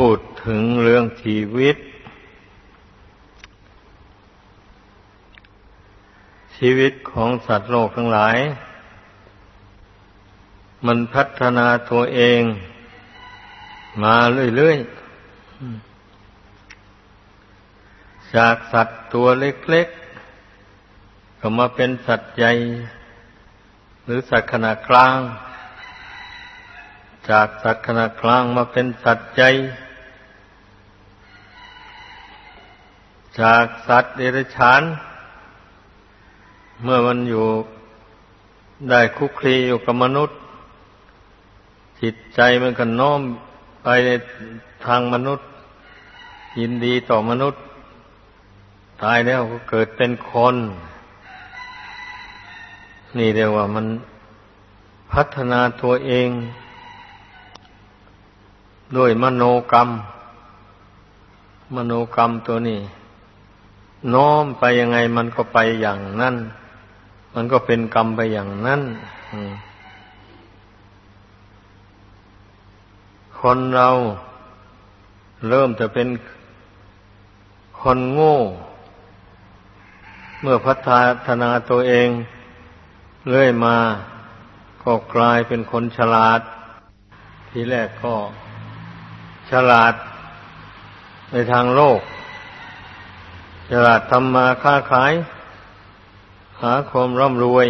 พูดถึงเรื่องชีวิต ชีวิตของสัตว์โลกทั้งหลาย มันพัฒนาตัวเอง มาเรื่อยๆ จากสัตว์ตัวเล็กๆ ก็มาเป็นสัตว์ใหญ่ หรือสัตว์ขนาดกลาง จากสัตว์ขนาดกลางมาเป็นสัตว์ใหญ่ จากสัตว์เดรัจฉาน เมื่อมันอยู่ได้คุกคลีอยู่กับมนุษย์ จิตใจมันก็น้อมไปในทางมนุษย์ ยินดีต่อมนุษย์ ตายแล้วก็เกิดเป็นคน นี่เรียกว่ามันพัฒนาตัวเองด้วยมโนกรรม มโนกรรมตัวนี้ โน้มไปยังไงมันก็ไปอย่างนั้น มันก็เป็นกรรมไปอย่างนั้นคนเราเริ่มจะเป็นคนโง่ เมื่อพัฒนาตัวเอง เรื่อยมาก็กลายเป็นคนฉลาด ทีแรกก็ฉลาดในทางโลก ฉลาดทำมาค้าขาย หาความร่ำรวย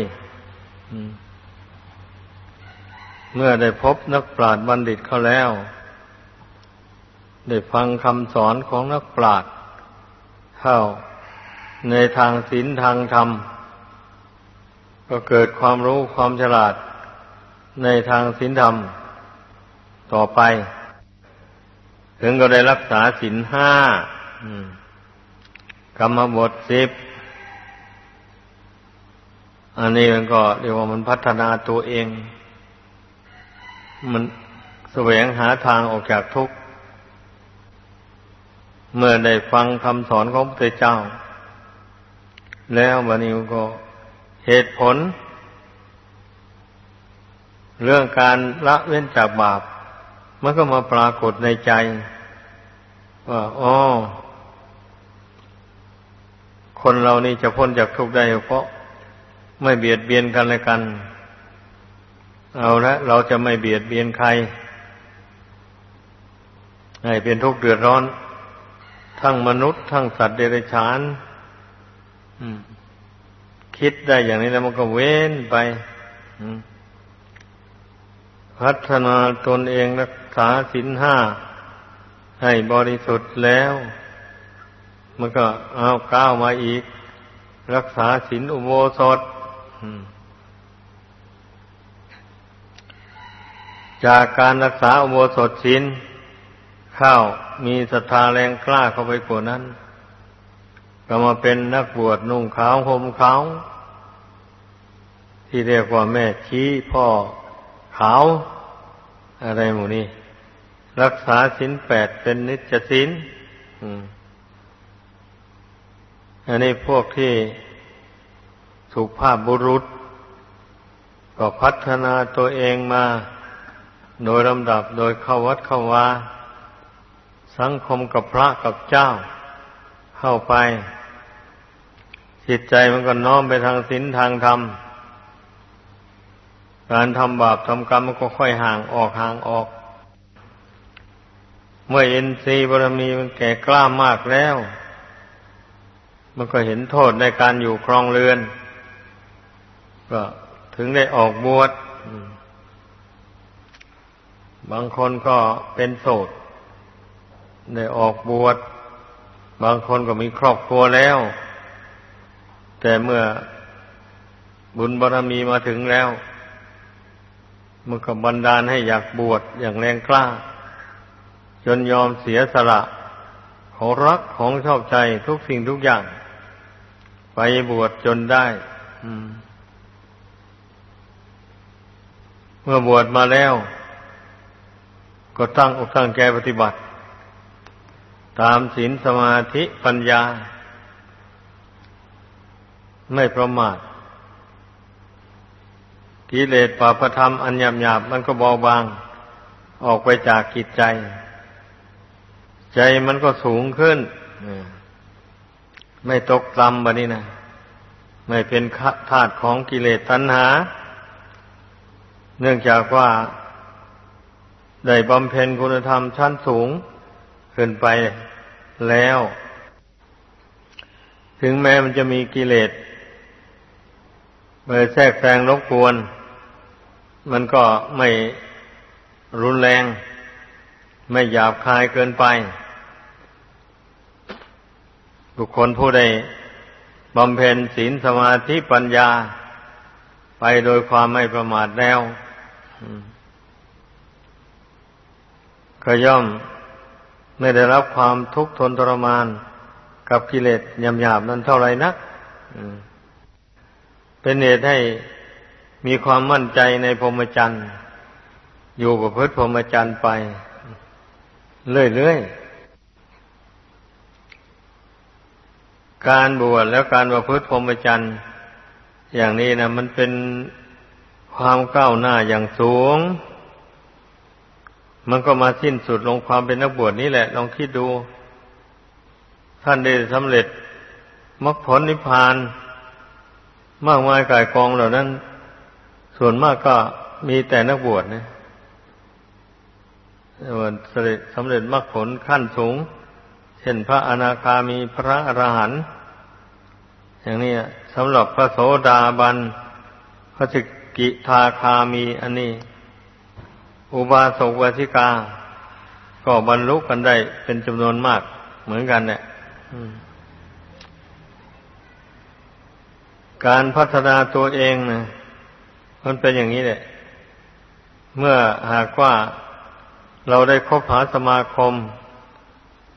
เมื่อได้พบนักปราชญ์บัณฑิตเขาแล้ว ได้ฟังคำสอนของนักปราชญ์เข้าในทางศีลทางธรรม ก็เกิดความรู้ความฉลาดในทางศีลธรรม ต่อไป ถึงก็ได้รักษาศีลห้า กรรมบทสิบอันนี้มันก็เรียกว่ามันพัฒนาตัวเอง มันแสวงหาทางออกจากทุกข์ เมื่อได้ฟังคำสอนของพระเจ้า แล้ววันนี้ก็เหตุผล เรื่องการละเว้นจากบาป มันก็มาปรากฏในใจ ว่าอ๋อ คนเรานี่จะพ้นจากทุกข์ได้เพราะไม่เบียดเบียนกันและกัน เอาละเราจะไม่เบียดเบียนใคร ให้เป็นทุกข์เดือดร้อน ทั้งมนุษย์ ทั้งสัตว์เดรัจฉานคิดได้อย่างนี้แล้วมันก็เว้นไปพัฒนาตนเองรักษาศีลห้าให้บริสุทธิ์แล้ว มันก็เอาก้าวมาอีก รักษาศีลอุโบสถจากการรักษาอุโบสถศีลเข้ามีศรัทธาแรงกล้าเข้าไปกว่านั้น ก็มาเป็นนักบวชนุ่งขาวห่มขาว ที่เรียกว่าแม่ชี้พ่อขาว อะไรหมูนี้ รักษาศีลแปดเป็นนิจศีลอืม อันนี้พวกที่สุภาพบุรุษ ก็พัฒนาตัวเองมา โดยลำดับโดยเข้าวัดเข้าวาสังคมกับพระกับเจ้า เข้าไปจิตใจมันก็น้อมไปทางศีลทางธรรม การทำบาปทำกรรมมันก็ค่อยห่างออกห่างออก เมื่อเอ็นซีบารมีมันแก่กล้ามากแล้ว มันก็เห็นโทษในการอยู่ครองเรือน ก็ถึงได้ออกบวชบางคนก็เป็นโสดได้ออกบวชบางคนก็มีครอบครัวแล้ว แต่เมื่อบุญบารรมีมาถึงแล้ว มันก็บันดาลให้อยากบวชอย่างแรงกล้า จนยอมเสียสละของรักของชอบใจทุกสิ่งทุกอย่าง ไปบวชจนได้เมื่อบวชมาแล้ว ก็ตั้งอกตั้งใจปฏิบัติ ตามศีลสมาธิปัญญา ไม่ประมาทกิเลสปาประธรรมอันหยาบหยาบมันก็เบาบาง ออกไปจากกิจใจ ใจมันก็สูงขึ้น ไม่ตกต่ำบะนี้นะไม่เป็นธาตุของกิเลสตัณหา เนื่องจากว่า ได้บำเพ็ญคุณธรรมชั้นสูง ขึ้นไปแล้ว ถึงแม้มันจะมีกิเลสมาแทรกแซงรบกวน มันก็ไม่รุนแรง ไม่หยาบคายเกินไป บุคคลผู้ใดบำเพ็ญศีลสมาธิปัญญา ไปโดยความไม่ประมาทแล้วก็ย่อมไม่ได้รับความทุกข์ทนทรมาน กับกิเลสหยาบนั้นเท่าไรนักเป็นเหตุให้มีความมั่นใจในพรหมจรรย์ อยู่กับพฤติพรหมจรรย์ไป เรื่อยๆ การบวชแล้วการประพฤติพรหมจรรย์อย่างนี้นะมันเป็นความก้าวหน้าอย่างสูง มันก็มาสิ้นสุดลงความเป็นนักบวชนี้แหละ ลองคิดดู ท่านได้สำเร็จมรรคผลนิพพาน มากมายกายกองเหล่านั้น ส่วนมากก็มีแต่นักบวชนะสำเร็จสำเร็จมรรคผลขั้นสูง เช่นพระอนาคามีพระอรหันต์อย่างนี้สำหรับพระโสดาบัน พระสกิทาคามีอันนี้ อุบาสกวาสิกา ก็บรรลุกันได้เป็นจำนวนมากเหมือนกันเนี่ยการพัฒนาตัวเองนะมันเป็นอย่างนี้แหละ เมื่อหากว่าเราได้คบหาสมาคม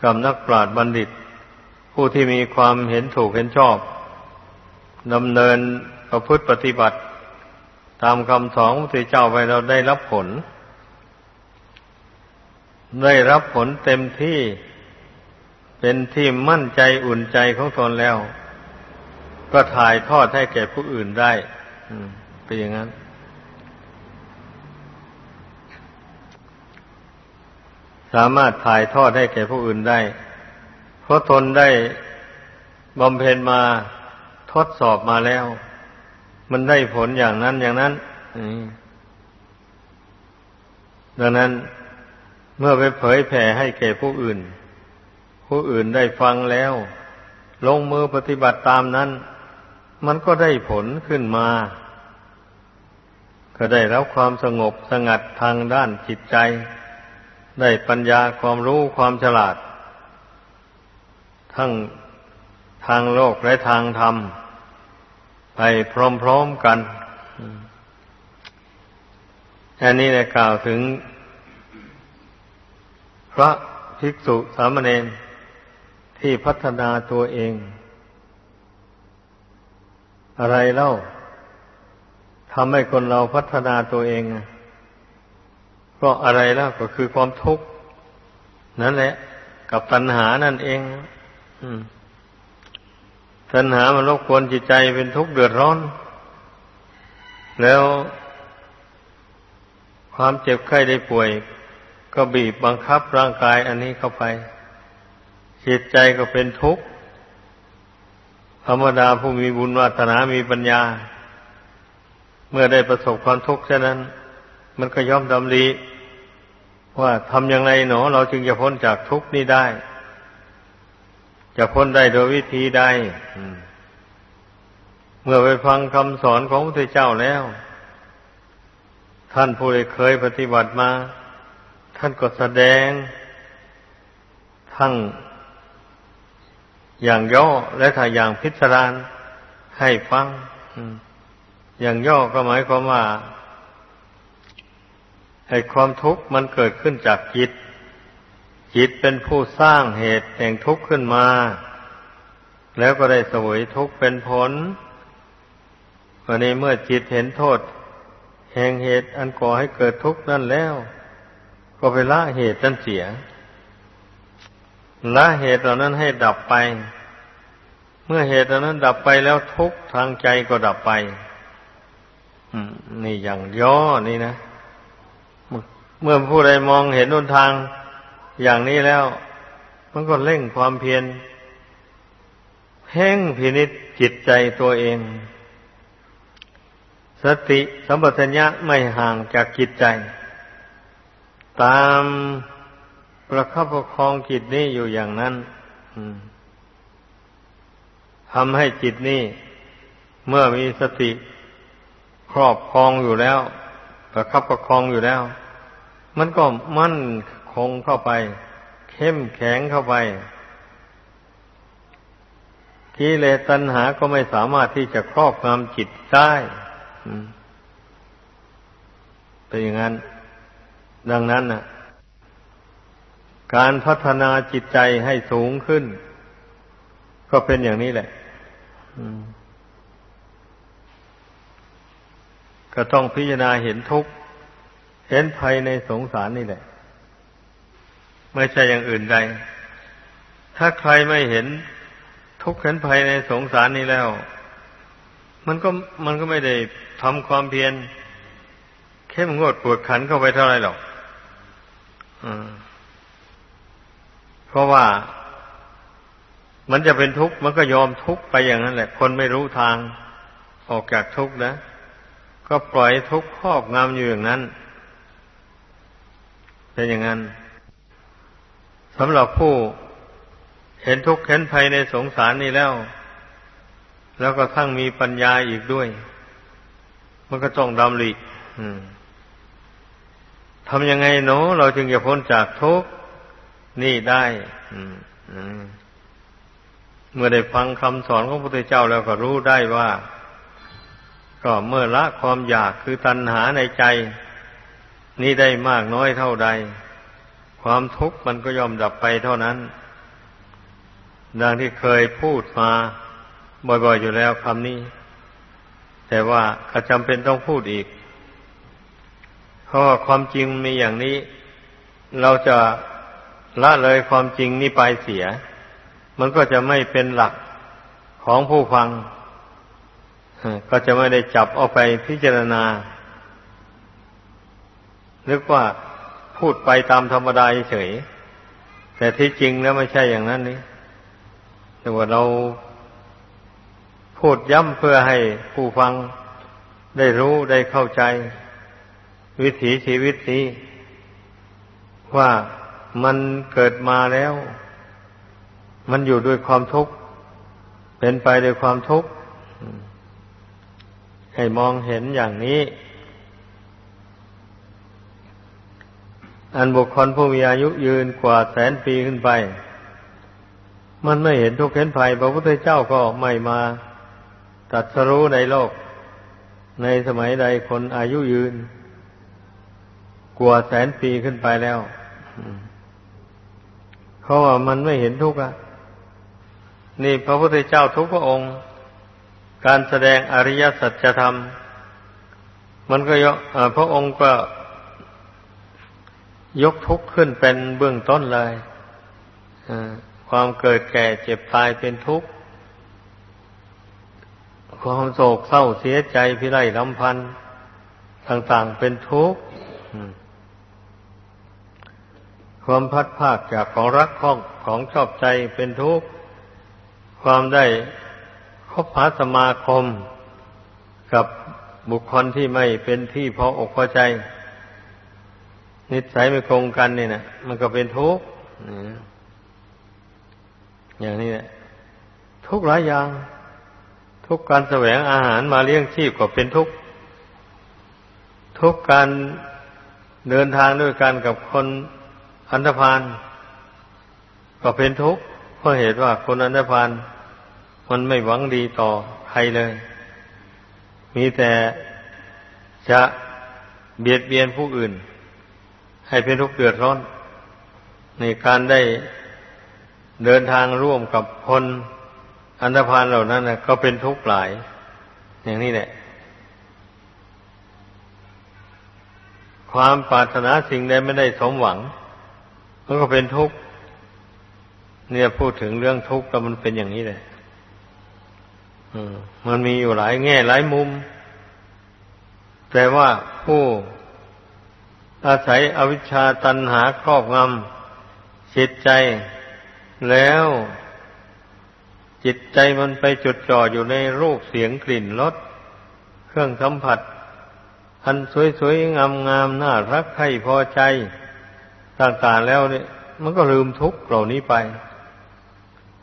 กับนักปราชญ์บัณฑิต ผู้ที่มีความเห็นถูกเห็นชอบดำเนินประพฤติปฏิบัติ ตามคำสอนของพระเจ้าไปเราได้รับผล ได้รับผลเต็มที่เป็นที่มั่นใจอุ่นใจของตนแล้ว ก็ถ่ายทอดให้แก่ผู้อื่นได้เป็นอย่างนั้น สามารถถ่ายทอดให้แก่ผู้อื่นได้ เพราะตนได้บำเพ็ญมาทดสอบมาแล้ว มันได้ผลอย่างนั้นอย่างนั้นดังนั้นเมื่อไปเผยแผ่ให้แก่ผู้อื่น ผู้อื่นได้ฟังแล้ว ลงมือปฏิบัติตามนั้น มันก็ได้ผลขึ้นมา ก็ได้รับความสงบสงัดทางด้านจิตใจ ได้ปัญญาความรู้ความฉลาด ทั้งทางโลกและทางธรรม ไปพร้อมๆกันอันนี้ได้กล่าวถึง พระภิกษุสามเณรที่พัฒนาตัวเอง อะไรเล่าทำให้คนเราพัฒนาตัวเอง ก็อะไรแล้วก็คือความทุกข์นั่นแหละ กับตัณหานั่นเองตัณหามันรบกวนจิตใจเป็นทุกข์เดือดร้อน แล้วความเจ็บไข้ได้ป่วย ก็บีบบังคับร่างกายอันนี้เข้าไป จิตใจก็เป็นทุกข์ธรรมดาผู้มีบุญวาสนา มีปัญญา เมื่อได้ประสบความทุกข์เช่นนั้น มันก็ย่อมดำริ ว่าทำอย่างไรหนอ เราจึงจะพ้นจากทุกข์นี้ได้ จะพ้นได้โดยวิธีใดเมื่อไปฟังคำสอนของพระเจ้าแล้ว ท่านผู้ใดเคยปฏิบัติมา ท่านก็แสดง ทั้งอย่างย่อและถ้าอย่างพิสดารให้ฟัง อย่างย่อก็หมายความว่า ให้ความทุกข์มันเกิดขึ้นจากจิต จิตเป็นผู้สร้างเหตุแห่งทุกข์ขึ้นมา แล้วก็ได้สวยทุกข์เป็นผลวันนี้เมื่อจิตเห็นโทษ แห่งเหตุอันก่อให้เกิดทุกข์นั่นแล้ว ก็ไปละเหตุนั้นเสีย ละเหตุเหล่านั้นให้ดับไป เมื่อเหตุเหล่านั้นดับไปแล้วทุกข์ทางใจก็ดับไปนี่อย่างย่อนี่นะ เมื่อผู้ใดมองเห็นหนทางอย่างนี้แล้ว มันก็เร่งความเพียรเพ่งพินิษจิตใจตัวเอง สติสัมปชัญญะไม่ห่างจากจิตใจ ตามประคับประคองจิตนี้อยู่อย่างนั้นทำให้จิตนี้ เมื่อมีสติครอบครองอยู่แล้ว ประคับประคองอยู่แล้ว มันก็มั่นคงเข้าไป เข้มแข็งเข้าไปกิเลสตัณหาก็ไม่สามารถที่จะครอบงำจิตได้เป็นอย่างนั้น ดังนั้นนะการพัฒนาจิตใจให้สูงขึ้น ก็เป็นอย่างนี้แหละก็ต้องพิจารณาเห็นทุกข์ เห็นภัยในสงสารนี่แหละ ไม่ใช่อย่างอื่นใด ถ้าใครไม่เห็นทุกข์เห็นภัยในสงสารนี้แล้ว มันก็มันก็ไม่ได้ทำความเพียรเข้มงวดปวดขันเข้าไปเท่าไรหรอกเพราะว่ามันจะเป็นทุกข์มันก็ยอมทุกข์ไปอย่างนั้นแหละ คนไม่รู้ทางออกจากทุกข์นะ ก็ปล่อยทุกข์ครอบงำอยู่อย่างนั้น เป็นอย่างนั้นสำหรับผู้เห็นทุกข์เห็นภัยในสงสารนี่แล้ว แล้วก็ทั้งมีปัญญาอีกด้วย มันก็ต้องดำริทำยังไงเนาะเราจึงจะพ้นจากทุกข์นี่ได้เมื่อได้ฟังคำสอนของพระพุทธเจ้าแล้วก็รู้ได้ว่า ก็เมื่อละความอยากคือตัณหาในใจ นี่ได้มากน้อยเท่าใด ความทุกข์มันก็ยอมดับไปเท่านั้น ดังที่เคยพูดมาบ่อยๆอยู่แล้วคำนี้ แต่ว่าก็จำเป็นต้องพูดอีก เพราะาความจริงมีอย่างนี้ เราจะละเลยความจริงนี้ไปเสีย มันก็จะไม่เป็นหลักของผู้ฟัง ก็จะไม่ได้จับเอาไปพิจารณา นึกว่าพูดไปตามธรรมดาเฉย แต่ที่จริงแล้วไม่ใช่อย่างนั้นนี่แต่ว่าเราพูดย้ำเพื่อให้ผู้ฟังได้รู้ได้เข้าใจ วิถีชีวิตนี้ว่ามันเกิดมาแล้ว มันอยู่ด้วยความทุกข์ เป็นไปด้วยความทุกข์ ให้มองเห็นอย่างนี้ อันบุคคลผู้มีอายุยืนกว่าแสนปีขึ้นไป มันไม่เห็นทุกข์เห็นภัยพระพุทธเจ้าก็ไม่มาตัดสรู้ในโลก ในสมัยใดคนอายุยืน กว่าแสนปีขึ้นไปแล้วเพราะว่ามันไม่เห็นทุกข์อะนี่พระพุทธเจ้าทุกพระองค์ การแสดงอริยสัจธรรม มันก็ยกพระองค์ก็ ยกทุกข์ขึ้นเป็นเบื้องต้นเลยความเกิดแก่เจ็บตายเป็นทุกข์ความโศกเศร้าเสียใจพิไรลำพันธ์ต่างๆเป็นทุกข์ความพัดภาคจากของรักของของชอบใจเป็นทุกข์ความได้คบหาสมาคม กับบุคคลที่ไม่เป็นที่พออกพอใจ นิสัยไม่คงกันนี่นะมันก็เป็นทุกข์อย่างนี้แหละทุกหลายอย่าง ทุกการแสวงอาหารมาเลี้ยงชีพก็เป็นทุกข์ทุกการเดินทางด้วยกันกับคนอันธพาลก็เป็นทุกข์เพราะเหตุว่าคนอันธพาลมันไม่หวังดีต่อใครเลย มีแต่จะเบียดเบียนผู้อื่น ให้เป็นทุกข์เดือดร้อน ในการได้เดินทางร่วมกับคนอันธพาลเหล่านั้นนะก็เป็นทุกข์หลาย อย่างนี้แหละ ความปรารถนาสิ่งใดไม่ได้สมหวังมันก็เป็นทุกข์เนี่ยพูดถึงเรื่องทุกข์แล้วมันเป็นอย่างนี้เลยมันมีอยู่หลายแง่หลายมุม แต่ว่าผู้ อาศัยอวิชชาตันหาครอบงำจิตใจ แล้ว จิตใจมันไปจดจ่ออยู่ในรูปเสียงกลิ่นรสเครื่องสัมผัส อันสวยๆงามๆน่ารักใครพอใจต่างๆแล้วเนี่ย มันก็ลืมทุกข์เหล่านี้ไป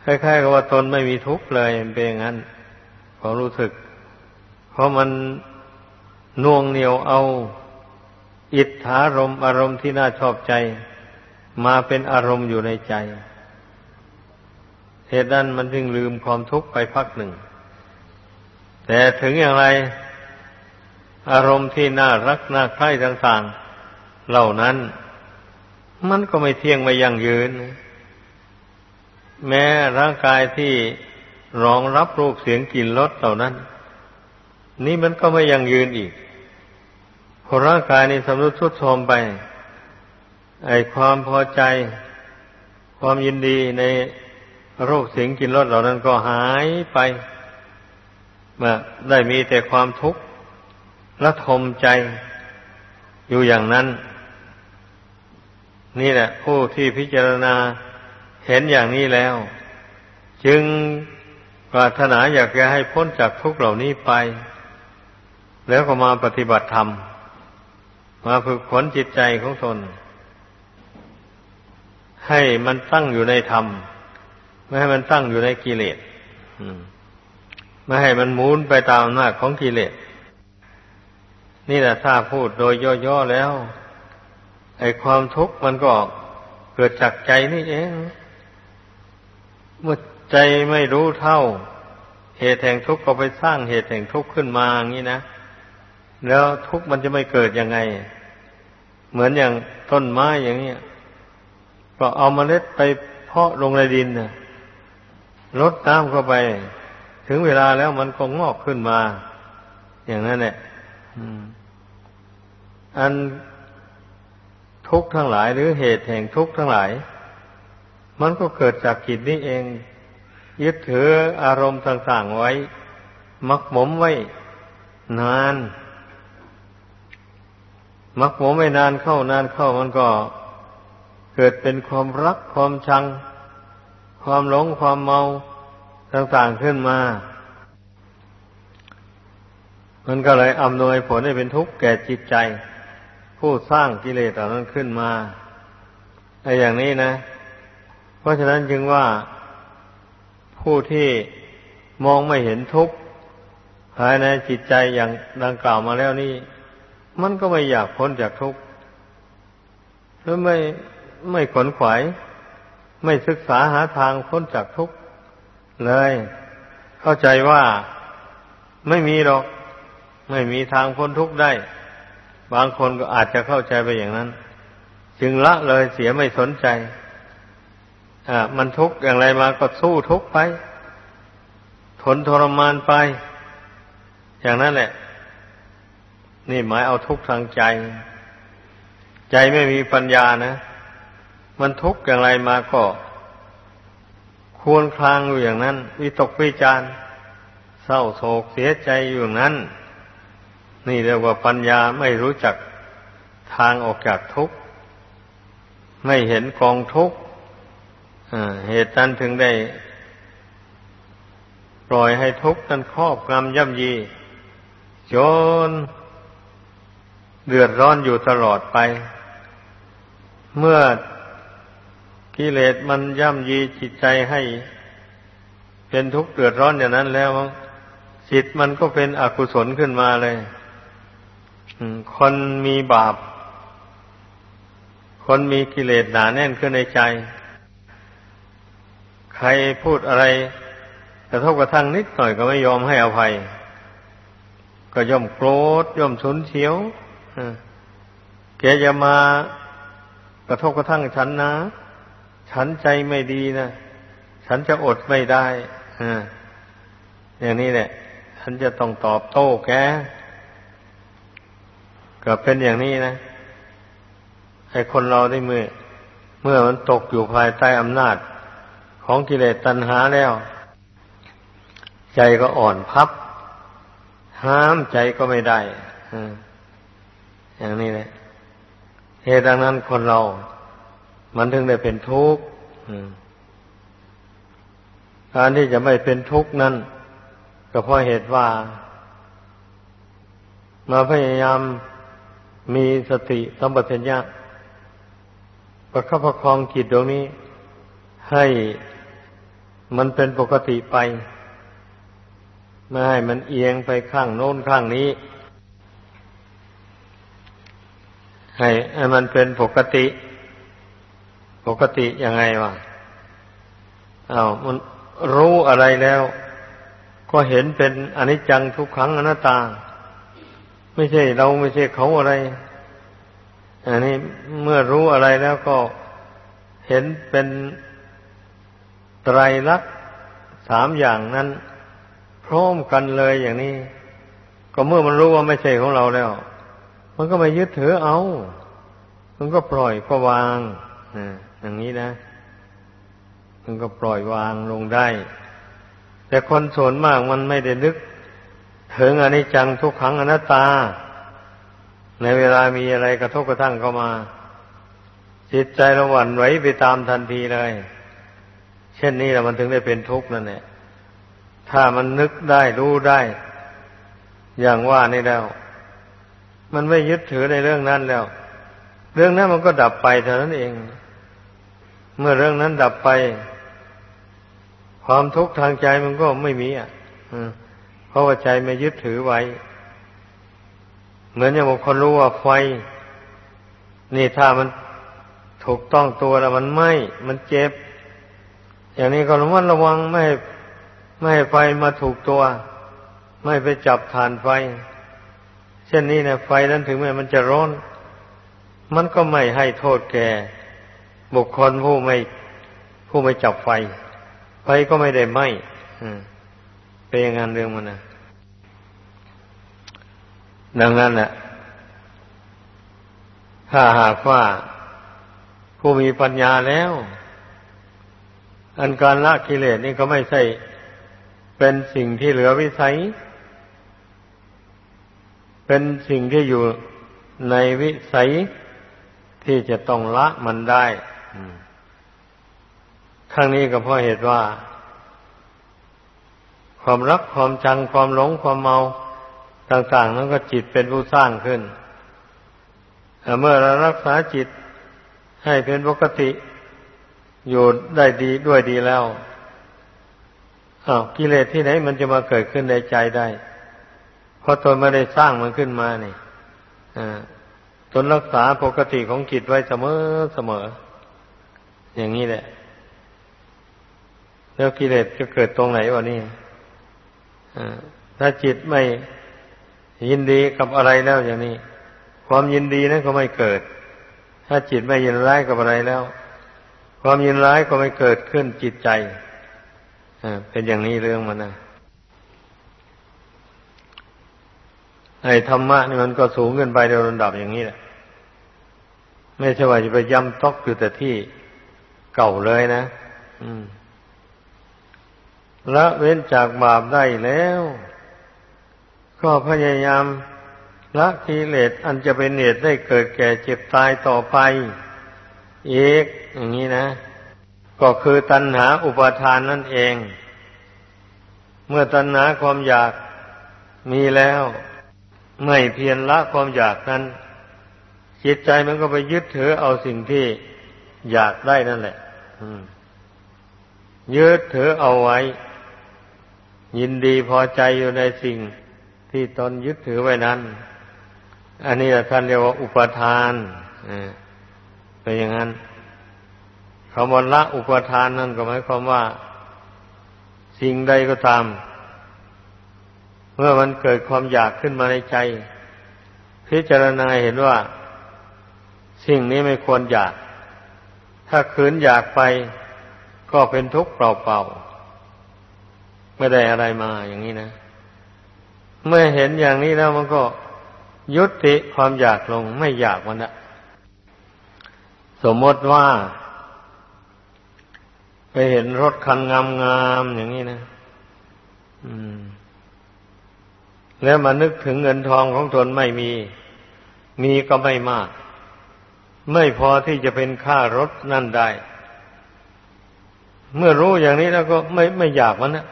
คล้ายๆกับว่าตนไม่มีทุกข์เลยเป็นอย่างนั้นความรู้สึก เพราะมันน่วงเหนียวเอา อิทธารมอารมณ์ที่น่าชอบใจ มาเป็นอารมณ์อยู่ในใจเหตุนั้นมันจึงลืมความทุกข์ไปพักหนึ่ง แต่ถึงอย่างไร อารมณ์ที่น่ารักน่าใคร่ต่างๆ เหล่านั้น มันก็ไม่เที่ยงไม่ยั่งยืน แม้ร่างกายที่รองรับรูปเสียงกลิ่นรสเหล่านั้น นี่มันก็ไม่ยั่งยืนอีก พอร่างกายนี้สำรุดทุดโทรมไป ไอความพอใจ ความยินดีในโรูปเสียงกินรสเหล่านั้นก็หายไปมาได้มีแต่ความทุกข์ละทมใจอยู่อย่างนั้น นี่แหละ ผู้ที่พิจารณาเห็นอย่างนี้แล้ว จึงปรารถนาอยากจะให้พ้นจากทุกข์เหล่านี้ไป แล้วก็มาปฏิบัติธรรม มาฝึกฝนจิตใจของตนให้มันตั้งอยู่ในธรรม ไม่ให้มันตั้งอยู่ในกิเลสไม่ให้มันหมุนไปตามอำนาจของกิเลส นี่แหละถ้าพูดโดยย่อๆแล้ว ไอ้ความทุกข์มันก็เกิดจากใจนี่เอง เมื่อใจไม่รู้เท่า เหตุแห่งทุกข์ก็ไปสร้างเหตุแห่งทุกข์ขึ้นมาอย่างนี้นะ แล้วทุกข์มันจะไม่เกิดยังไง เหมือนอย่างต้นไม้อย่างนี้ก็เอาเมล็ดไปเพาะลงในดินนะลดน้ำเข้าไป ถึงเวลาแล้วมันก็งอกขึ้นมา อย่างนั้นแหละอันทุกข์ทั้งหลายหรือเหตุแห่งทุกข์ทั้งหลาย มันก็เกิดจากจิตนี้เอง ยึดถืออารมณ์ต่างๆไว้ มักหมมไว้ นาน มักหมมไม่นานเข้านานเข้ามันก็เกิดเป็นความรักความชัง ความหลงความเมาต่างๆขึ้นมา มันก็เลยอำนวยผลให้เป็นทุกข์แก่จิตใจ ผู้สร้างกิเลสเหล่านั้นขึ้นมาไอ้อย่างนี้นะ เพราะฉะนั้นจึงว่าผู้ที่มองไม่เห็นทุกข์ภายในจิตใจอย่างดังกล่าวมาแล้วนี่ มันก็ไม่อยากพ้นจากทุกข์หรือไม่ไม่ขนขวาย ไม่ศึกษาหาทางพ้นจากทุกข์เลย เข้าใจว่าไม่มีหรอก ไม่มีทางพ้นทุกข์ได้ บางคนก็อาจจะเข้าใจไปอย่างนั้น จึงละเลยเสียไม่สนใจอ่ามันทุกข์อย่างไรมาก็สู้ทุกข์ไป ทนทรมานไป อย่างนั้นแหละ นี่หมายเอาทุกข์ทางใจ ใจไม่มีปัญญานะ มันทุกข์อย่างไรมาก็ควรคลางอยู่อย่างนั้น วิตกวิจารเศร้าโศกเสียใจอยู่อย่างนั้น นี่เรียกว่าปัญญาไม่รู้จักทางออกจากทุกข์ไม่เห็นกองทุกข์เหตุนั้นถึงได้ ปล่อยให้ทุกข์นั้นครอบงำย่ำยีจน เดือดร้อนอยู่ตลอดไป เมื่อกิเลสมันย่ำยีจิตใจให้ เป็นทุกข์เดือดร้อนอย่างนั้นแล้วจิตมันก็เป็นอกุศลขึ้นมาเลยคนมีบาป คนมีกิเลสหนาแน่นขึ้นในใจ ใครพูดอะไรกระทบกระทั่งนิดหน่อยก็ไม่ยอมให้อภัย ก็ย่อมโกรธย่อมชุนเฉียว แกจะมากระทบกระทั่งฉันนะ ฉันใจไม่ดีนะฉันจะอดไม่ได้อย่างนี้แหละ ฉันจะต้องตอบโต้แกก็เป็นอย่างนี้นะให้คนเราได้เมื่อ เมื่อมันตกอยู่ภายใต้อำนาจ ของกิเลสตัณหาแล้ว ใจก็อ่อนพับ ห้ามใจก็ไม่ได้ อย่างนี้แหละเหตุดังนั้นคนเรา มันถึงได้เป็นทุกข์การที่จะไม่เป็นทุกข์นั้น ก็เพราะเหตุว่า มาพยายามมีสติสัมปชัญญะประคับประคองจิตตรงนี้ ให้มันเป็นปกติไป ไม่ให้มันเอียงไปข้างโน้นข้างนี้ ให้ให้มันเป็นปกติ ปกติยังไงวะอา้าวมันรู้อะไรแล้ว ก็เห็นเป็นอนิจจังทุกขังอนัตตา ไม่ใช่เราไม่ใช่เขาอะไร อันนี้เมื่อรู้อะไรแล้วก็เห็นเป็นไตรลักษณ์สามอย่างนั้น พร้อมกันเลยอย่างนี้ ก็เมื่อมันรู้ว่าไม่ใช่ของเราแล้ว มันก็ไม่ยึดถือเอา มันก็ปล่อยก็วางอย่างนี้นะ มันก็ปล่อยวางลงได้ แต่คนส่วนมากมันไม่ได้นึก ถึงอนิจจังทุกขังอนัตตา ในเวลามีอะไรกระทบกระทั่งเข้ามา จิตใจระหวั่นไหวไปตามทันทีเลย เช่นนี้แหละมันถึงได้เป็นทุกข์นั่นแหละถ้ามันนึกได้รู้ได้ อย่างว่านี่แล้ว มันไม่ยึดถือในเรื่องนั้นแล้ว เรื่องนั้นมันก็ดับไปเท่านั้นเอง เมื่อเรื่องนั้นดับไป ความทุกข์ทางใจมันก็ไม่มีอะเพราะว่าใจไม่ยึดถือไว้ เหมือนอย่างบางคนรู้ว่าไฟ นี่ถ้ามันถูกต้องตัวแล้วมันไหม้มันเจ็บ อย่างนี้ก็ระมัดระวังไม่ให้ไม่ให้ไฟมาถูกตัว ไม่ไปจับฐานไฟ เช่นนี้นี่ยไฟนั้นถึงแม้มันจะร้อน มันก็ไม่ให้โทษแก่ บุคคลผู้ไม่ผู้ไม่จับไฟ ไฟก็ไม่ได้ไหมเป็นอย่างนั้นเรื่องมันนะดังนั้นแหละถ้าหากว่าผู้มีปัญญาแล้ว อันการละกิเลสนี่ก็ไม่ใช่เป็นสิ่งที่เหลือวิสัย เป็นสิ่งที่อยู่ในวิสัยที่จะต้องละมันได้ครั้งนี้ก็เพราะเหตุว่า ความรักความชังความหลงความเมาต่าง ๆ นั้นก็จิตเป็นผู้สร้างขึ้นเมื่อเรารักษาจิตให้เป็นปกติ อยู่ได้ดีด้วยดีแล้วอ้าวกิเลสที่ไหนมันจะมาเกิดขึ้นในใจได้ เพราะตนไม่ได้สร้างมันขึ้นมานี่ตนรักษาปกติของจิตไว้เสมอเสมอ อย่างนี้แหละ แล้วกิเลสจะเกิดตรงไหนวะนี่ถ้าจิตไม่ยินดีกับอะไรแล้วอย่างนี้ ความยินดีนั้นก็ไม่เกิด ถ้าจิตไม่ยินร้ายกับอะไรแล้ว ความยินร้ายก็ไม่เกิดขึ้นจิตใจเป็นอย่างนี้เรื่องมันนะ ไอ้ธรรมะนี่มันก็สูงขึ้นไปโดยลำดับอย่างนี้แหละ ไม่ใช่ว่าจะไปย้ำตอกอยู่แต่ที่เก่าเลยนะ อืมละเว้นจากบาปได้แล้ว ก็พยายามละกิเลสอันจะเป็นเหตุได้เกิดแก่เจ็บตายต่อไปอีกอย่างนี้นะ ก็คือตัณหาอุปาทานนั่นเอง เมื่อตัณหาความอยากมีแล้ว ไม่เพียรละความอยากนั้น จิตใจมันก็ไปยึดถือเอาสิ่งที่อยากได้นั่นแหละยึดถือเอาไว้ ยินดีพอใจอยู่ในสิ่งที่ตนยึดถือไว้นั้น อันนี้ท่านเรียกว่าอุปทานเป็นอย่างนั้นคำว่าละอุปทานนั่นก็หมายความว่า สิ่งใดก็ตาม เมื่อมันเกิดความอยากขึ้นมาในใจ พิจารณาเห็นว่า สิ่งนี้ไม่ควรอยาก ถ้าขืนอยากไปก็เป็นทุกข์เปล่าๆไม่ได้อะไรมาอย่างนี้นะ เมื่อเห็นอย่างนี้แล้วมันก็ยุติความอยากลงไม่อยากมันละสมมติว่า ไปเห็นรถคันงามๆอย่างนี้นะ อืม แล้วมานึกถึงเงินทองของตนไม่มี มีก็ไม่มาก ไม่พอที่จะเป็นค่ารถนั่นได้ เมื่อรู้อย่างนี้แล้วก็ไม่ไม่อยากมันนะ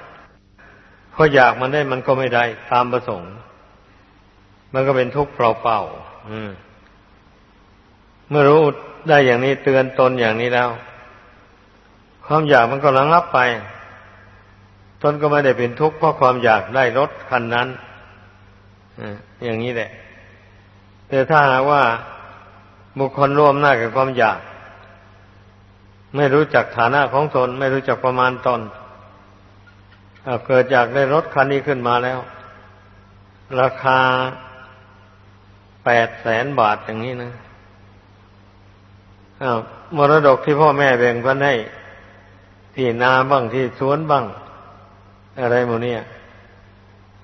พออยากมันได้มันก็ไม่ได้ตามประสงค์ มันก็เป็นทุกข์เปล่าๆเมื่อรู้ได้อย่างนี้เตือนตนอย่างนี้แล้ว ความอยากมันก็ระงับไป ตนก็ไม่ได้เป็นทุกข์เพราะความอยากได้รถคันนั้น อย่างนี้แหละ แต่ถ้าหากว่าบุคคลร่วมหน้ากับความอยาก ไม่รู้จักฐานะของตน ไม่รู้จักประมาณตนเกิดจากได้รถคันนี้ขึ้นมาแล้ว ราคาแปดแสนบาทอย่างนี้นะมรดกที่พ่อแม่แบ่งกันให้ที่นาบ้างที่สวนบ้าง อะไรหมดเนี่ย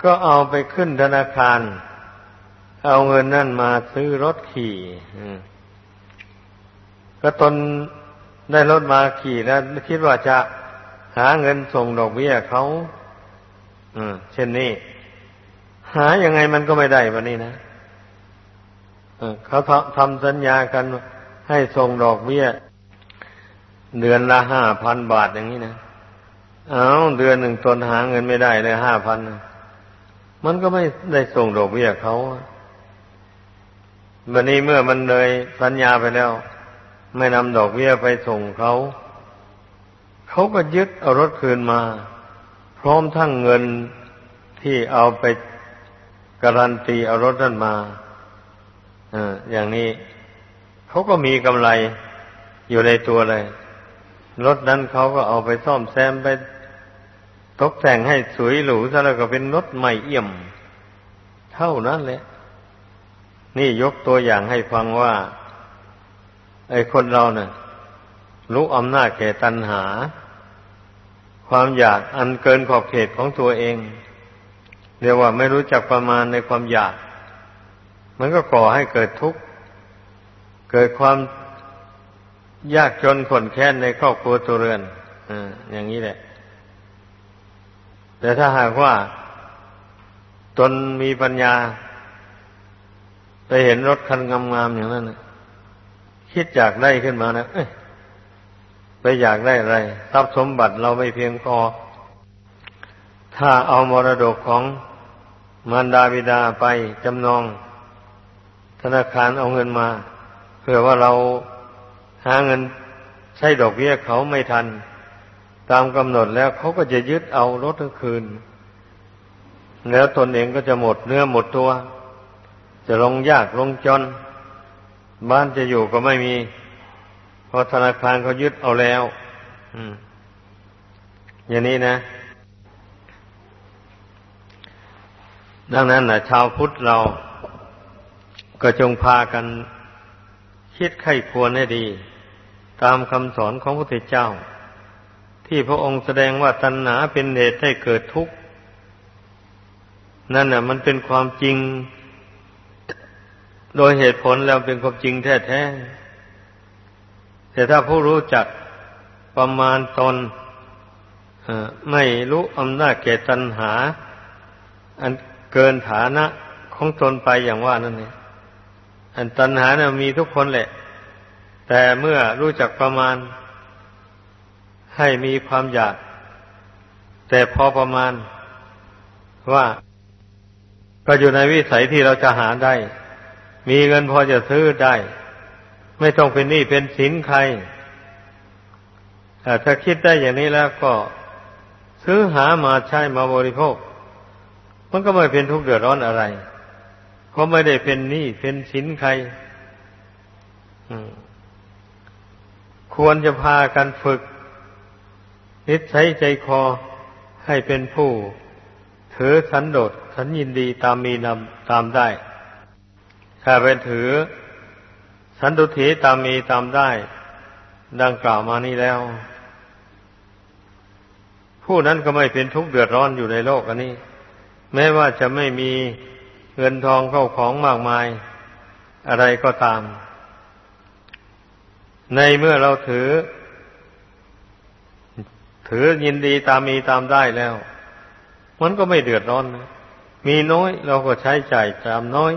ก็เอาไปขึ้นธนาคาร เอาเงินนั่นมาซื้อรถขี่ก็ตนได้รถมาขี่แล้วคิดว่าจะหาเงินส่งดอกเบี้ยเขาเช่นนี้ หายังไงมันก็ไม่ได้วันนี้นะเขาทำสัญญากันให้ส่งดอกเบี้ย เดือนละห้าพันบาทอย่างนี้นะ เอาเดือนหนึ่งตนหาเงินไม่ได้เลยห้าพัน มันก็ไม่ได้ส่งดอกเบี้ยเขาวันนี้เมื่อมันเลยสัญญาไปแล้ว ไม่นำดอกเบี้ยไปส่งเขาเขาก็ยึดเอารถคืนมา พร้อมทั้งเงินที่เอาไปการันตีเอารถนั้นมาออย่างนี้เขาก็มีกำไรอยู่ในตัวเลย รถนั้นเขาก็เอาไปซ่อมแซมไป ตกแต่งให้สวยหรูซะแล้วก็เป็นรถใหม่เอี่ยม เท่านั้นแหละ นี่ยกตัวอย่างให้ฟังว่า ไอ้คนเราเนะ่ะรู้อำนาจแก่ตัณหา ความอยากอันเกินขอบเขตของตัวเองเรียกว่าไม่รู้จักประมาณในความอยาก มันก็ก่อให้เกิดทุกข์เกิดความยากจนขนแค้นในครอบครัวตัวเรือนออย่างนี้แหละ แต่ถ้าหากว่าตนมีปัญญา ไปเห็นรถคันงามๆอย่างนั้นคิดอยากได้ขึ้นมานะไปอยากได้อะไรทรัพย์สมบัติเราไม่เพียงพอถ้าเอามรดกของมารดาบิดาไปจำนอง ธนาคารเอาเงินมาเพื่อว่าเราหาเงินใช้ดอกเบี้ยเขาไม่ทัน ตามกำหนดแล้วเขาก็จะยึดเอารถทั้งคืน แล้วตนเองก็จะหมดเนื้อหมดตัว จะลงยากลงจน บ้านจะอยู่ก็ไม่มีพอธนาคารเขายึดเอาแล้วอืมอย่างนี้นะ ดังนั้นนะชาวพุทธเราก็จงพากันคิดไข้ควรให้ดี ตามคำสอนของพระพุทธเจ้า ที่พระองค์แสดงว่าตัณหาเป็นเหตุให้เกิดทุกข์ นั่นน่ะ มันเป็นความจริง โดยเหตุผลแล้วเป็นความจริงแท้ๆแต่ถ้าผู้รู้จักประมาณตนไม่รู้อำนาจเกตัญหา อันเกินฐานะของตนไปอย่างว่านั่นเองอันตัณหาเนี่ยมีทุกคนแหละ แต่เมื่อรู้จักประมาณ ให้มีความอยาก แต่พอประมาณว่าก็อยู่ในวิสัยที่เราจะหาได้ มีเงินพอจะซื้อได้ ไม่ต้องเป็นหนี้เป็นสินใครถ้าคิดได้อย่างนี้แล้วก็ซื้อหามาใช้มาบริโภค มันก็ไม่เป็นทุกข์เดือดร้อนอะไร เพราะไม่ได้เป็นหนี้เป็นสินใครควรจะพากันฝึก นิสัยใจคอให้เป็นผู้ถือสันโดษสันยินดีตามมีนำตามได้ ถ้าไปถือสันตุถีตามมีตามได้ ดังกล่าวมานี้แล้ว ผู้นั้นก็ไม่เป็นทุกข์เดือดร้อนอยู่ในโลกอันนี้ แม้ว่าจะไม่มีเงินทองเข้าของมากมาย อะไรก็ตาม ในเมื่อเราถือ ถือยินดีตามมีตามได้แล้ว มันก็ไม่เดือดร้อนนะมีน้อยเราก็ใช้ใจ่ายตามน้อย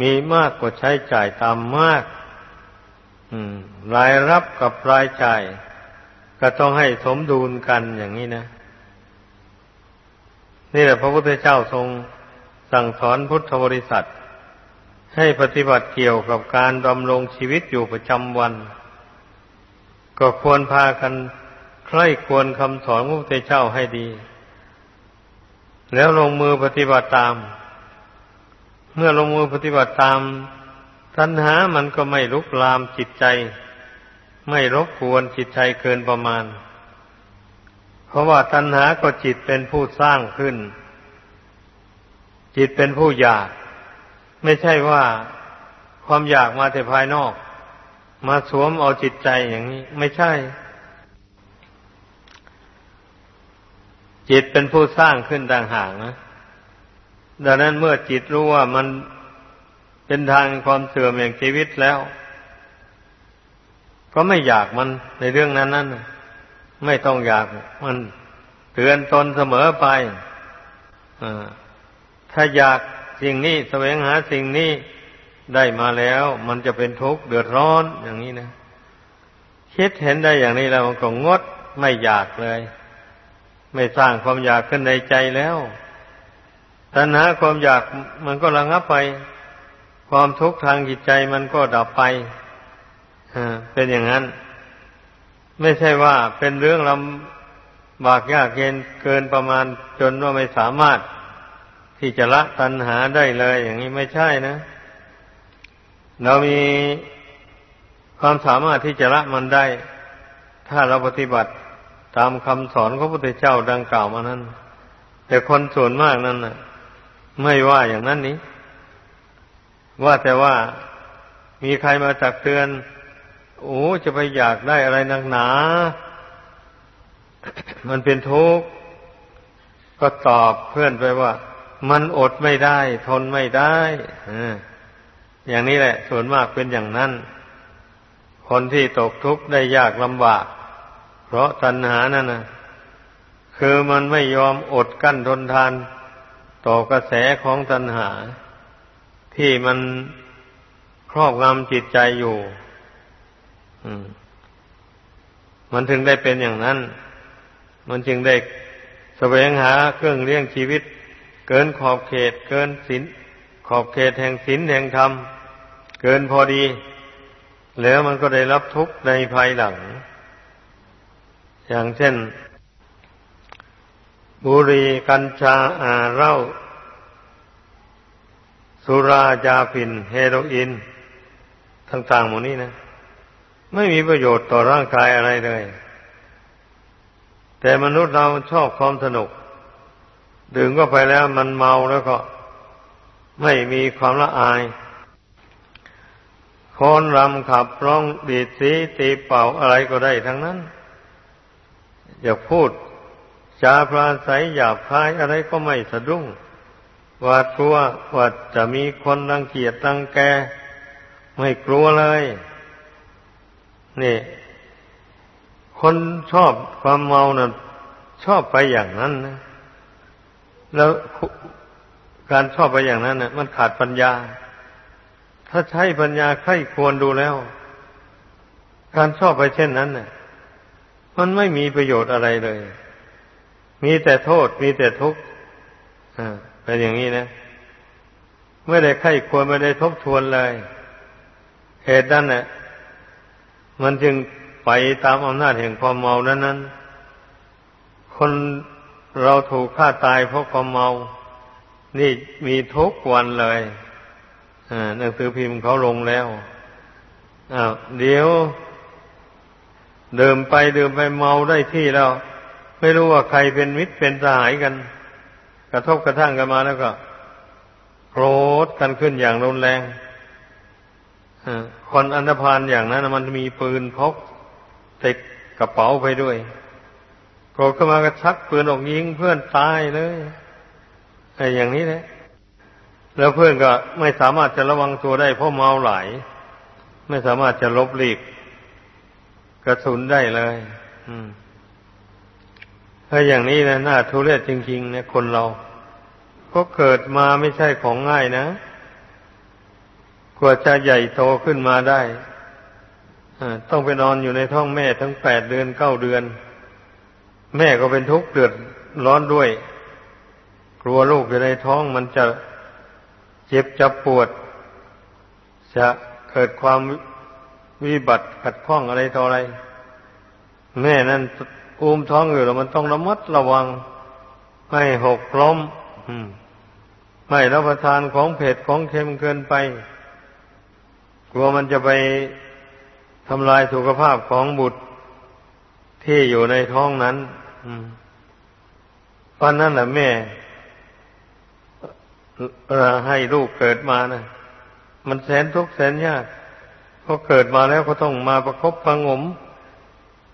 มีมากก็ใช้จ่ายตามมากรายรับกับรายจ่าย ก็ต้องให้สมดุลกันอย่างนี้นะ นี่แหละพระพุทธเจ้าทรงสั่งสอนพุทธบริษัท ให้ปฏิบัติเกี่ยวกับการดำรงชีวิตอยู่ประจำวัน ก็ควรพากัน ใคร่ควรคำสอนพระพุทธเจ้าให้ดี แล้วลงมือปฏิบัติตาม เมื่อลงมือปฏิบัติตาม ตัณหามันก็ไม่ลุกลามจิตใจ ไม่รบกวนจิตใจเกินประมาณ เพราะว่าตัณหาก็จิตเป็นผู้สร้างขึ้น จิตเป็นผู้อยาก ไม่ใช่ว่าความอยากมาแต่ภายนอก มาสวมเอาจิตใจอย่างนี้ ไม่ใช่ จิตเป็นผู้สร้างขึ้นต่างหากนะดังนั้นเมื่อจิตรู้ว่ามันเป็นทางความเสื่อมแห่งชีวิตแล้ว ก็ไม่อยากมันในเรื่องนั้นนั่นไม่ต้องอยากมันเตือนตนเสมอไปถ้าอยากสิ่งนี้แสวงหาสิ่งนี้ได้มาแล้ว มันจะเป็นทุกข์เดือดร้อนอย่างนี้นะคิดเห็นได้อย่างนี้แล้วมันก็งดไม่อยากเลย ไม่สร้างความอยากขึ้นในใจแล้ว ตัณหาความอยากมันก็ระงับไป ความทุกข์ทางจิตใจมันก็ดับไปเป็นอย่างนั้น ไม่ใช่ว่าเป็นเรื่องลำบากยากเย็นเกินประมาณจนว่าไม่สามารถที่จะละตัณหาได้เลย อย่างนี้ไม่ใช่นะ เรามีความสามารถที่จะละมันได้ ถ้าเราปฏิบัติ ตามคำสอนของพระพุทธเจ้าดังกล่าวมานั้น แต่คนส่วนมากนั้นนะไม่ว่าอย่างนั้นนี้ ว่าแต่ว่ามีใครมาจักเตือน โอ้จะไปอยากได้อะไรนักหนา มันเป็นทุกข์ก็ตอบเพื่อนไปว่า มันอดไม่ได้ ทนไม่ได้อย่างนี้แหละ ส่วนมากเป็นอย่างนั้น คนที่ตกทุกข์ได้ยากลำบาก เพราะตัณหานั่นนะคือมันไม่ยอมอดกั้นทนทานต่อกระแสของตัณหา ที่มันครอบงำจิตใจอยู่มันถึงได้เป็นอย่างนั้น มันจึงได้แสวงหาเครื่องเลี้ยงชีวิต เกินขอบเขต เกินศีลขอบเขตแห่งศีลแห่งธรรม เกินพอดี แล้วมันก็ได้รับทุกข์ในภายหลัง อย่างเช่น บุรีกัญชาอาเล่าสุรายาพิน เฮโรอีนต่างๆหมดนี้นะ ไม่มีประโยชน์ต่อร่างกายอะไรเลย แต่มนุษย์เราชอบความสนุก ดื่มก็ไปแล้วมันเมาแล้วก็ไม่มีความละอายคอนรำขับร้องดีดสีตีเป่าอะไรก็ได้ทั้งนั้น อย่าพูดจาพราศัยหยาบคายอะไรก็ไม่สะดุ้งหวาดกลัวว่าจะมีคนรังเกียจรังแก ไม่กลัวเลย นี่ คนชอบความเมานะ่ะชอบไปอย่างนั้นนะแล้วการชอบไปอย่างนั้นนะ่ะ มันขาดปัญญา ถ้าใช้ปัญญาใครควรดูแล้ว การชอบไปเช่นนั้นน่ะ มันไม่มีประโยชน์อะไรเลย มีแต่โทษ มีแต่ทุกข์อ่าเป็นอย่างนี้นะไม่ได้ไข้ควรไม่ได้ทบทวนเลย เหตุนั้นเนี่ยมันจึงไปตามอำนาจแห่งความเมานั้นนั้นคนเราถูกฆ่าตายเพราะความเมา นี่มีทุกวันเลยหนังสือพิมพ์เขาลงแล้วอ้าวเดี๋ยว ดิมไปเดิมไปเมาได้ที่แล้ว ไม่รู้ว่าใครเป็นมิตรเป็นสหายกัน กระทบกระทั่งกันมาแล้วก็โกรธกันขึ้นอย่างรุนแรงคนอันธพาลอย่างนั้นมันมีปืนพกติดกระเป๋าไปด้วยโกรธขึ้นมาก็ชักปืนออกยิงเพื่อนตายเลยไอ้อย่างนี้แหละแล้วเพื่อนก็ไม่สามารถจะระวังตัวได้เพราะเมาหลาย ไม่สามารถจะลบหลีก กระสุนได้เลยถ้าอย่างนี้นะน่าทุเรศจริงๆนะคนเรา ก็เกิดมาไม่ใช่ของง่ายนะกว่าจะใหญ่โตขึ้นมาได้ต้องไปนอนอยู่ในท้องแม่ทั้งแปดเดือนเก้าเดือน แม่ก็เป็นทุกข์เดือดร้อนด้วย กลัวลูกอยู่ในท้องมันจะเจ็บจะปวด จะเกิดความ วิบัติขัดข้องอะไรต่ออะไร แม่นั่นอุ้มท้องอยู่แล้วมันต้องระมัดระวัง ไม่หกล้มไม่รับประทานของเผ็ดของเค็มเกินไป กลัวมันจะไปทำลายสุขภาพของบุตรที่อยู่ในท้องนั้นตอนนั้นแหละแม่ให้ลูกเกิดมานะมันแสนทุกข์แสนยาก พอเกิดมาแล้วก็ต้องมาประคบประงม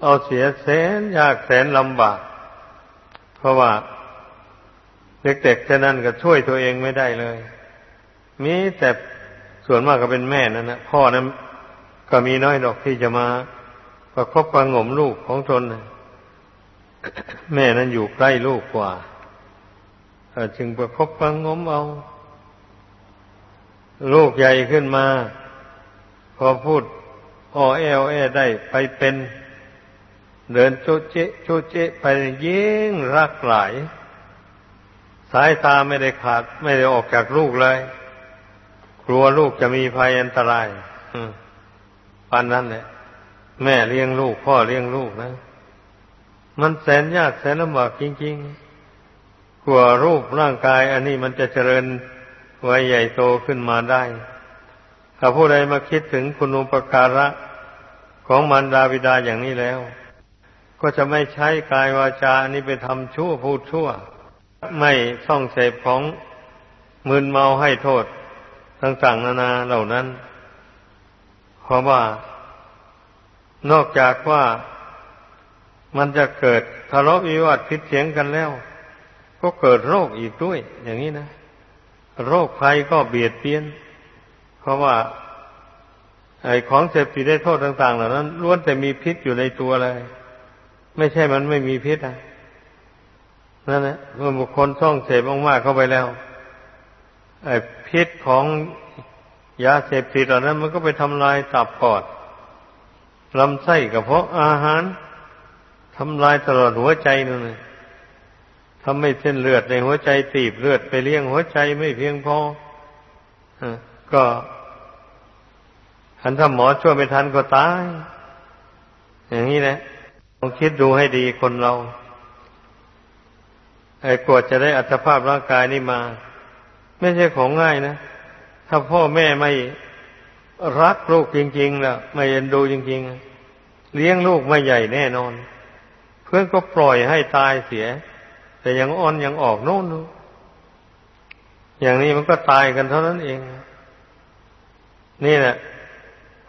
เอาเสียแสนยากแสนลำบาก เพราะว่าเด็กๆจะนั่นก็ช่วยตัวเองไม่ได้เลย มีแต่ส่วนมากก็เป็นแม่นั่นนะพ่อนั้นก็มีน้อยดอกที่จะมาประคบประงมลูกของตนแม่นั้นอยู่ใกล้ลูกกว่าจึงประคบประงมเอา ลูกใหญ่ขึ้นมา พอพูดออแอลแอได้ไปเป็น เดินโจเจโจเจไปยิ่งรักหลาย สายตาไม่ได้ขาด ไม่ได้ออกจากลูกเลย กลัวลูกจะมีภัยอันตรายปันนั้นแหละแม่เลี้ยงลูก พ่อเลี้ยงลูกนะ มันแสนยากแสนลำบากจริงๆกลัวรูปร่างกาย อันนี้มันจะเจริญไว้ใหญ่โตขึ้นมาได้ ถ้าผู้ใดมาคิดถึงคุณอุปการะของมารดาบิดาอย่างนี้แล้ว ก็จะไม่ใช้กายวาจาอันนี้ไปทำชั่วพูดชั่ว ไม่ส่องเสพของมึนเมาให้โทษต่างๆนานาเหล่านั้น เพราะว่านอกจากว่ามันจะเกิดทะเลาะวิวาทพิษเสียงกันแล้ว ก็เกิดโรคอีกด้วย อย่างนี้นะ โรคภัยก็เบียดเบียน เพราะว่าไอ้ของเสพติดได้โทษต่าง ๆ เหล่านั้นล้วนแต่มีพิษอยู่ในตัวเลย ไม่ใช่มันไม่มีพิษนะนั่นแหละเมื่อบุคคลท่องเสพมากๆเข้าไปแล้วไอ้พิษของยาเสพติดเหล่านั้น มันก็ไปทำลายตับปอดลำไส้กระเพาะอาหารทำลายตลอดหัวใจนั่นเลยทำให้เส้นเลือดในหัวใจตีบเลือดไปเลี้ยงหัวใจไม่เพียงพอก็ ทันถ้าหมอช่วยไม่ทันก็ตาย อย่างนี้แหละลองคิดดูให้ดีคนเรา ไอ้กวดจะได้อัตภาพร่างกายนี่มา ไม่ใช่ของง่ายนะ ถ้าพ่อแม่ไม่รักลูกจริงๆแล้วไม่เอ็นดูจริงๆ เลี้ยงลูกไม่ใหญ่แน่นอน เพื่อนก็ปล่อยให้ตายเสีย แต่ยังอ่อนยังออกโน่นอย่างนี้มันก็ตายกันเท่านั้นเอง นี่แหละ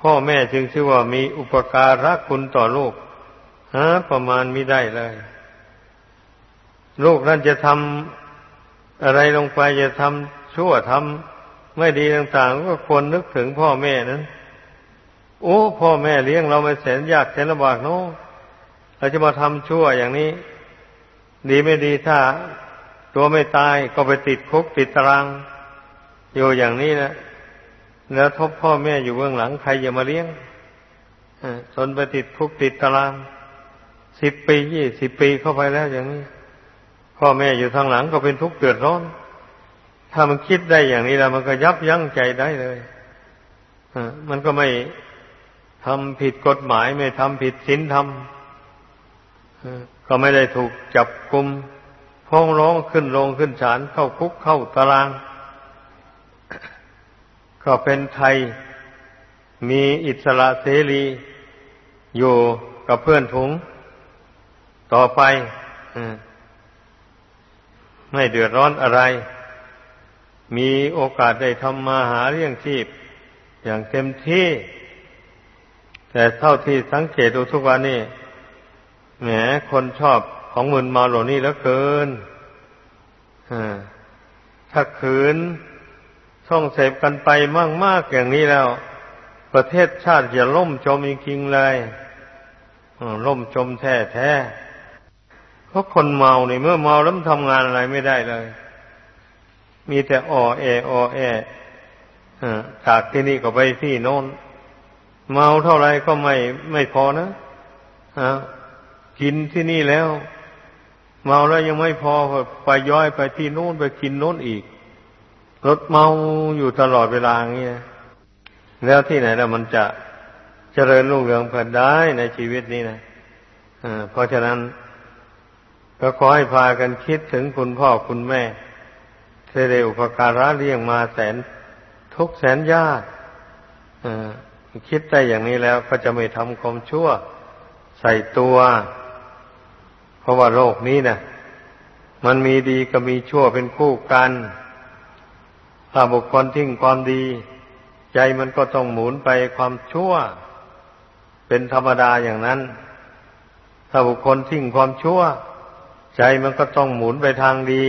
พ่อแม่จึงชื่อว่ามีอุปการะคุณต่อลูกฮะประมาณไม่ได้เลย ลูกนั่นจะทำอะไรลงไปจะทำชั่วทำไม่ดีต่าง ๆ ก็ควรนึกถึงพ่อแม่นั้น โอ้พ่อแม่เลี้ยงเราไม่แสนยากแสนลำบากเนาะเราจะมาทำชั่วอย่างนี้ ดีไม่ดีถ้า ตัวไม่ตายก็ไปติดคุกติดตาราง อยู่อย่างนี้นะ แล้วทบพ่อแม่อยู่เบื้องหลังใครจะมาเลี้ยงจนไปติดคุกติดตารางสิบปียี่สิบปีเข้าไปแล้วอย่างนี้ พ่อแม่อยู่ทางหลังก็เป็นทุกข์เดือดร้อน ถ้ามันคิดได้อย่างนี้แล้วมันก็ยับยั้งใจได้เลยมันก็ไม่ทำผิดกฎหมายไม่ทำผิดศีลธรรมก็ไม่ได้ถูกจับกุมฟ้องร้องขึ้นลงขึ้นศาลเข้าคุกเข้าตาราง ก็เป็นไทยมีอิสระเสรีอยู่กับเพื่อนถุงต่อไปไม่เดือดร้อนอะไร มีโอกาสได้ทำมาหาเรื่องชีพ อย่างเต็มที่ แต่เท่าที่สังเกตดูทุกวันนี้แหมคนชอบของมึนมาเหล่านี้แล้วเกินถ้าขืน ท่องเสพกันไปมากๆอย่างนี้แล้ว ประเทศชาติจะล่มจมจริงๆเลยล่มจมแท้แท้เพราะคนเมาเนี่ยเมื่อเมาแล้วทำงานอะไรไม่ได้เลย มีแต่อ่อแออ่อแอจากที่นี่ก็ไปที่โน้น เมาเท่าไรก็ไม่ไม่พอนะฮะกินที่นี่แล้ว เมาแล้วยังไม่พอไปย้อยไปที่นู้นไปกินนู้นอีก รถเมาอยู่ตลอดเวลาอย่างเงี้ยแล้วที่ไหนแล้วมันจะเจริญรุ่งเรืองเพิ่นได้ในชีวิตนี้นะเพราะฉะนั้นก็ขอให้พากันคิดถึงคุณพ่อคุณแม่เทเรอุปการะเลี้ยงมาแสนทุกแสนยากคิดได้อย่างนี้แล้วก็จะไม่ทำความชั่วใส่ตัว เพราะว่าโลกนี้นะ่ะมันมีดีก็มีชั่วเป็นคู่กัน ถ้าบุคคลทิ้งความดี ใจมันก็ต้องหมุนไปความชั่ว เป็นธรรมดาอย่างนั้น ถ้าบุคคลทิ้งความชั่ว ใจมันก็ต้องหมุนไปทางดี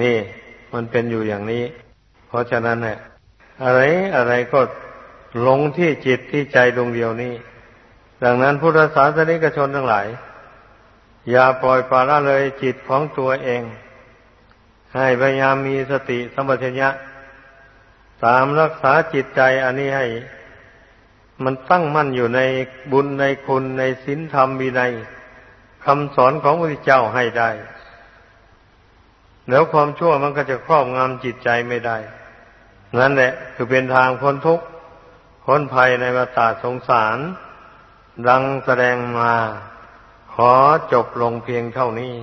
นี่มันเป็นอยู่อย่างนี้ เพราะฉะนั้นเนี่ยอะไรอะไรก็ลงที่จิตที่ใจดวงเดียวนี้ ดังนั้นพุทธศาสนิกชนทั้งหลาย อย่าปล่อยปละละเลยจิตของตัวเอง ให้พยายามมีสติสัมปชัญญะตามรักษาจิตใจอันนี้ให้ มันตั้งมั่นอยู่ในบุญในคุณในศีลธรรมวินัยคำสอนของพระพุทธเจ้าให้ได้ แล้วความชั่วมันก็จะครอบงำจิตใจไม่ได้ นั่นแหละ คือเป็นทางพ้นทุกข์พ้นภัยในวัฏสงสาร ดังแสดงมา ขอจบลงเพียงเท่านี้